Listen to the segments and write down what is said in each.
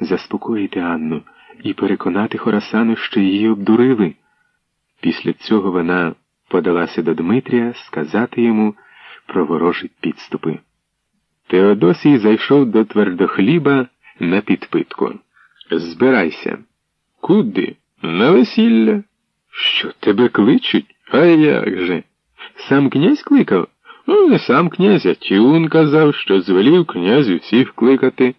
заспокоїти Анну і переконати Хорасану, що її обдурили. Після цього вона подалася до Дмитрія сказати йому про ворожі підступи. Теодосій зайшов до твердохліба на підпитку. Збирайся. Куди? На весілля? Що тебе кличуть? А як же? Сам князь кликав? Ну, не сам князь, а Тюн казав, що звелів князю всіх кликати.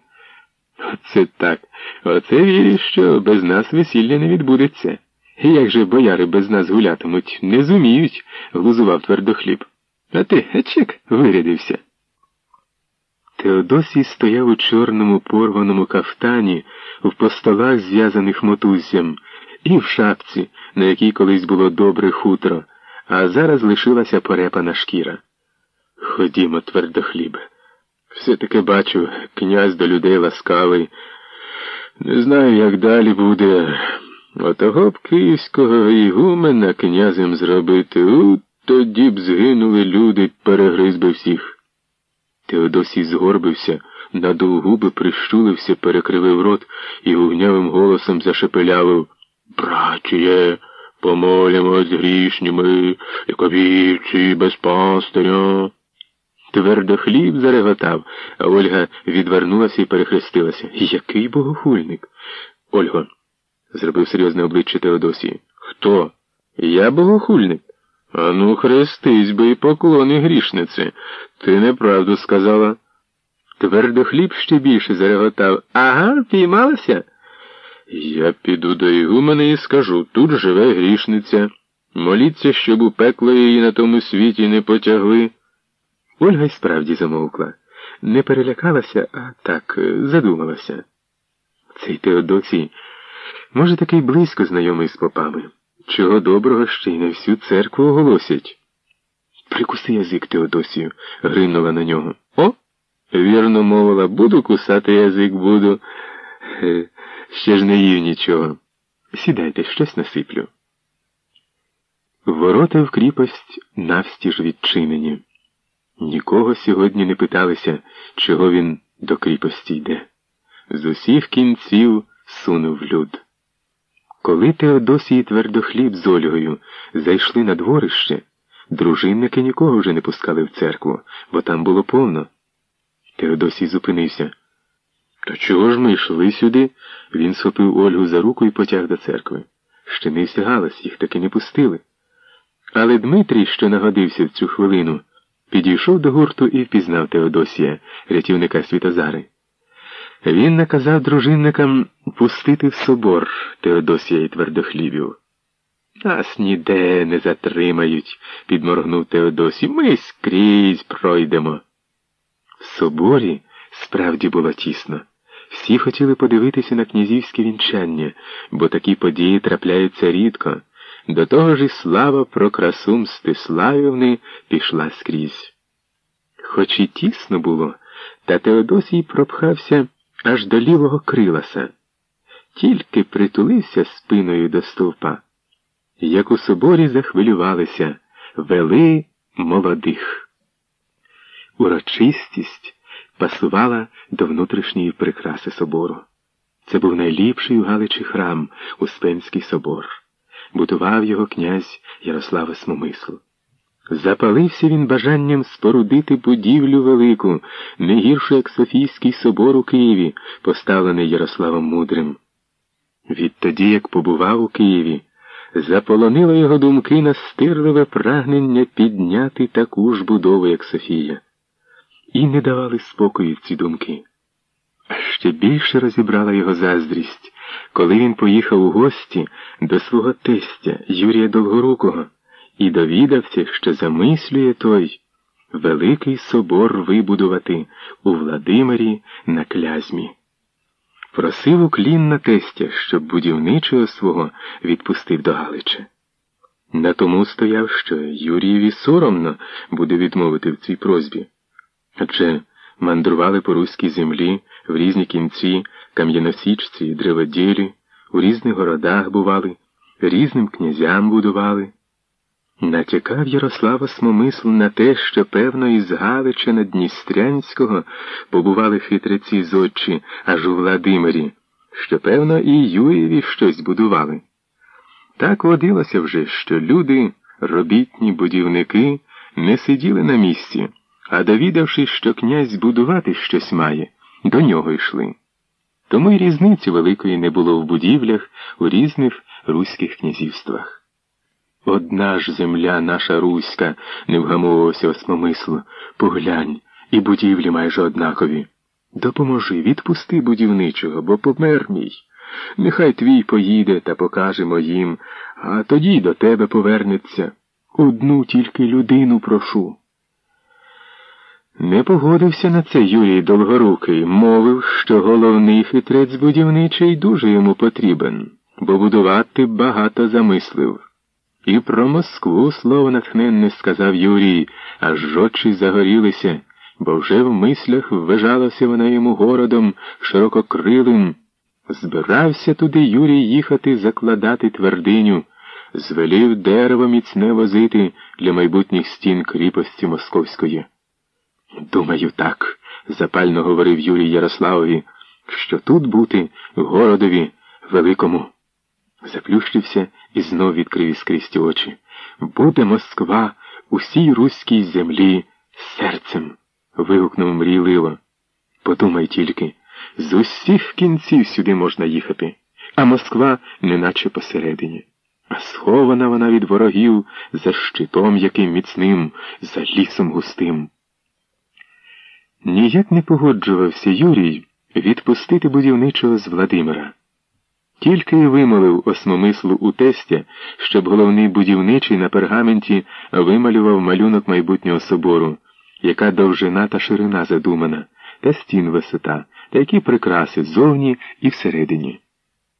Оце так. Оце вірю, що без нас весілля не відбудеться. Як же бояри без нас гулятимуть, не зуміють, глузував твердохліб. А ти, гечек, вирядився. Теодосій стояв у чорному порваному кафтані, в постолах, зв'язаних мотуззям, і в шапці, на якій колись було добре хутро, а зараз лишилася порепана шкіра. Ходімо, твердохлібе. Все таки бачу, князь до людей ласкавий. Не знаю, як далі буде. Отого б київського ігумена князем зробити, у тоді б згинули люди, перегриз би всіх. Теодосій згорбився, надув губи, прищулився, перекривив рот і гугнявим голосом зашепелявив Братіє, помолімось грішніми, як овівці без пастиря. Твердо хліб зареготав, а Ольга відвернулася і перехрестилася. Який богохульник? Ольго, зробив серйозне обличчя Теодосії. Хто? Я богохульник. Ану, хрестись би і поклони грішниці. Ти неправду сказала. Твердо хліб ще більше зареготав. Ага, піймалася? Я піду до Ігумена і скажу тут живе грішниця. Моліться, щоб у пекло її на тому світі не потягли. Ольга й справді замовкла. Не перелякалася, а так задумалася. Цей Теодосій, може, такий близько знайомий з попами. Чого доброго ще й на всю церкву оголосять. Прикуси язик Теодосію, гринула на нього. О, вірно мовила, буду кусати язик, буду. Е, ще ж не їв нічого. Сідайте, щось насиплю. Ворота в кріпость навстіж відчинені. Нікого сьогодні не питалися, чого він до кріпості йде. З усіх кінців сунув люд. Коли Теодосій твердохліб з Ольгою зайшли на дворище, дружинники нікого вже не пускали в церкву, бо там було повно. Теодосій зупинився. То чого ж ми йшли сюди? Він схопив Ольгу за руку і потяг до церкви. Ще не всягалась, їх таки не пустили. Але Дмитрій, що нагодився в цю хвилину, підійшов до гурту і впізнав Теодосія, рятівника Світозари. Він наказав дружинникам пустити в собор Теодосія і твердохлібів. Нас ніде не затримають, підморгнув Теодосій. Ми скрізь пройдемо. В соборі справді було тісно. Всі хотіли подивитися на князівське вінчання, бо такі події трапляються рідко. До того ж і слава про красу Мстиславівни пішла скрізь. Хоч і тісно було, та Теодосій пропхався аж до лівого криласа, тільки притулився спиною до стовпа, як у соборі захвилювалися, вели молодих. Урочистість пасувала до внутрішньої прикраси собору. Це був найліпший у Галичі храм Успенський собор. Будував його князь Ярослава Смомисл. Запалився він бажанням спорудити будівлю велику, не гіршу, як Софійський собор у Києві, поставлений Ярославом Мудрим. Відтоді, як побував у Києві, заполонило його думки настирливе прагнення підняти таку ж будову, як Софія, і не давали спокою ці думки. Ще більше розібрала його заздрість, коли він поїхав у гості до свого тестя Юрія Довгорукого і довідався, що замислює той великий собор вибудувати у Владимирі на клязьмі. Просив уклін на тестя, щоб будівничого свого відпустив до Галича. На тому стояв, що Юрієві соромно буде відмовити в цій просьбі. Адже мандрували по руській землі в різні кінці кам'яносічці і древоділі, у різних городах бували, різним князям будували. Натякав Ярослава Смомисл на те, що, певно, із Галича Дністрянського побували хитреці зодчі аж у Владимирі, що, певно, і Юрієві щось будували. Так водилося вже, що люди, робітні будівники, не сиділи на місці, а довідавшись, що князь будувати щось має, до нього йшли. Тому й різниці великої не було в будівлях у різних руських князівствах. Одна ж земля наша руська, не вгамовувався осмомисло, поглянь, і будівлі майже однакові. Допоможи, відпусти будівничого, бо помер мій. Нехай твій поїде та покаже моїм, а тоді до тебе повернеться. Одну тільки людину прошу. Не погодився на це Юрій Долгорукий, мовив, що головний хитрець будівничий дуже йому потрібен, бо будувати багато замислив. І про Москву слово натхненне сказав Юрій, аж очі загорілися, бо вже в мислях ввижалася вона йому городом ширококрилим. Збирався туди Юрій їхати закладати твердиню, звелів дерево міцне возити для майбутніх стін кріпості Московської. Думаю, так, запально говорив Юрій Ярославові, що тут бути городові великому. Заплющився і знов відкрив іскристі очі. Буде Москва усій руській землі серцем. вигукнув мрійливо. Подумай тільки, з усіх кінців сюди можна їхати, а Москва неначе посередині. А схована вона від ворогів за щитом яким міцним, за лісом густим. Ніяк не погоджувався Юрій відпустити будівничого з Владимира. Тільки й вимовив осмомислу у тестя, щоб головний будівничий на пергаменті вималював малюнок майбутнього собору, яка довжина та ширина задумана, та стін висота, та які прикраси ззовні і всередині.